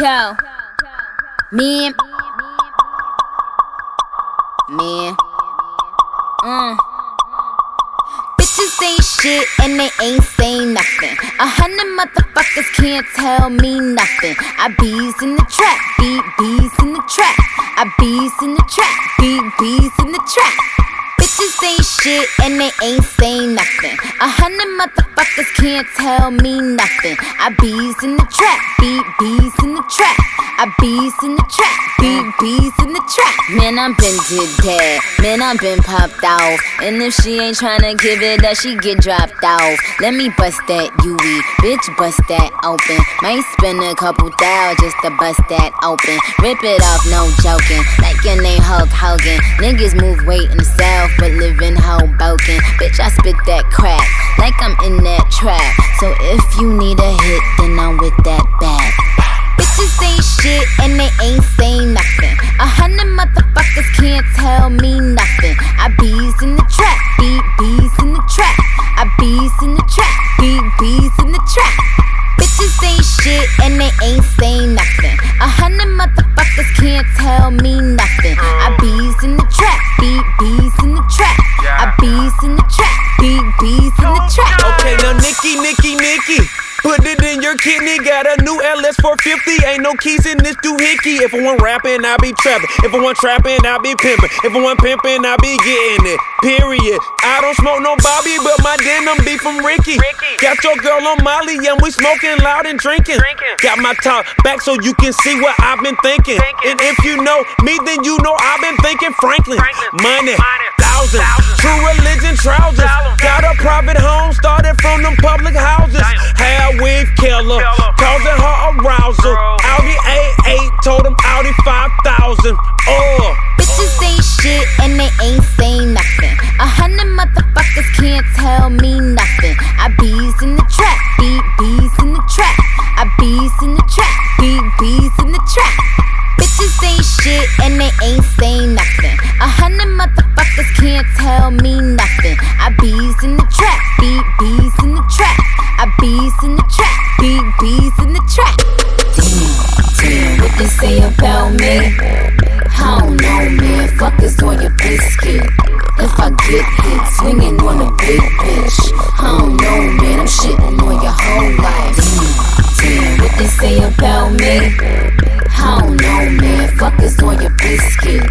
Yo, me, me, mm. Bitches ain't shit and they ain't saying nothing. A hundred motherfuckers can't tell me nothing. I bees in the trap, beat bees in the trap. I bees in the trap, beat bees in the trap. Bitches ain't shit and they ain't saying nothing. A hundred motherfuckers can't tell me nothing. I bees in the trap, beat bees. I bees in the trap, beat bees in the trap. Man, I'm been did that. Man, I'm been popped off. And if she ain't tryna give it up, she get dropped off. Let me bust that UE, bitch, bust that open. Might spend a couple thou just to bust that open. Rip it off, no joking. Like your name Hulk Hogan. Niggas move weight in the south, but live in Hoboken. Bitch, I spit that crack like I'm in that trap. So if you need a hit, then I'm with that trap. Bitches ain't shit and they ain't saying nothing. A hundred motherfuckers can't tell me nothing. Got a new LS 450. Ain't no keys in this doohickey. If I want rapping, I be trapping. If I want trapping, I be pimping. If I want pimping, I be getting it. Period. I don't smoke no Bobby, but my denim be from Ricky. Ricky. Got your girl on Molly, and we smoking loud and drinking. Got my top back so you can see what I've been thinking. And if you know me, then you know I've been thinking Franklin. Franklin. Money, Money. Thousands. True religion trousers. Got a private home, started from them public houses. 5000. Oh. About me? I don't know, man. Fuck is on your biscuit.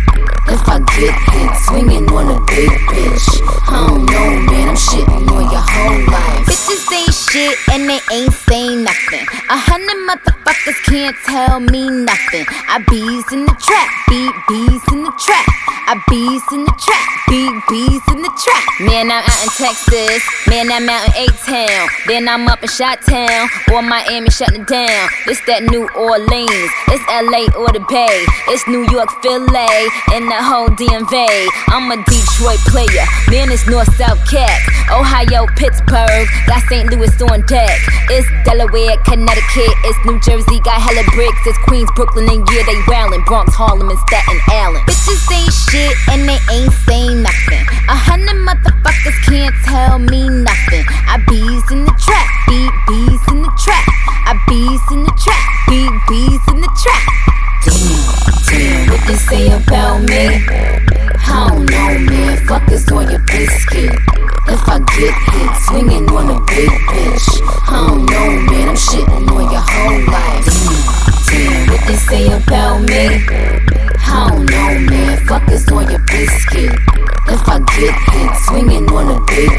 If I get hit, swinging on a big bitch. I don't know, man. I'm shitting on your whole life. Bitches ain't shit and they ain't saying nothing. A hundred motherfuckers can't tell me nothing. I bees in the trap, beat bees in the trap. I bees in the trap, beat bees in the trap. Man, I'm out in Texas. Man, I'm out in A-Town. Then I'm up in Shot-Town. Or Miami shutting down. It's that New Orleans. It's LA or the Bay. It's New York, Philly, and the whole DMV. I'm a Detroit player. Man, it's North South Cat. Ohio, Pittsburgh. Got St. Louis on deck. It's Delaware, Connecticut. It's New Jersey. Got hella bricks. It's Queens, Brooklyn, and yeah, they wildin'. Bronx, Harlem, and Staten Island. Bitches ain't shit shit and they ain't say nothing. A hundred motherfuckers can't tell me nothing. I bees in the trap, beat bees in the trap. I bees in the trap, beat bees in the trap. Damn, damn, what they say about me? I don't know, man. Fuckers on your biscuit. If I get hit, swinging on a big bitch. I don't know, man. I'm shitting on your whole life. Damn, damn, what they say about me? your biscuit. If I get hit, swinging on a big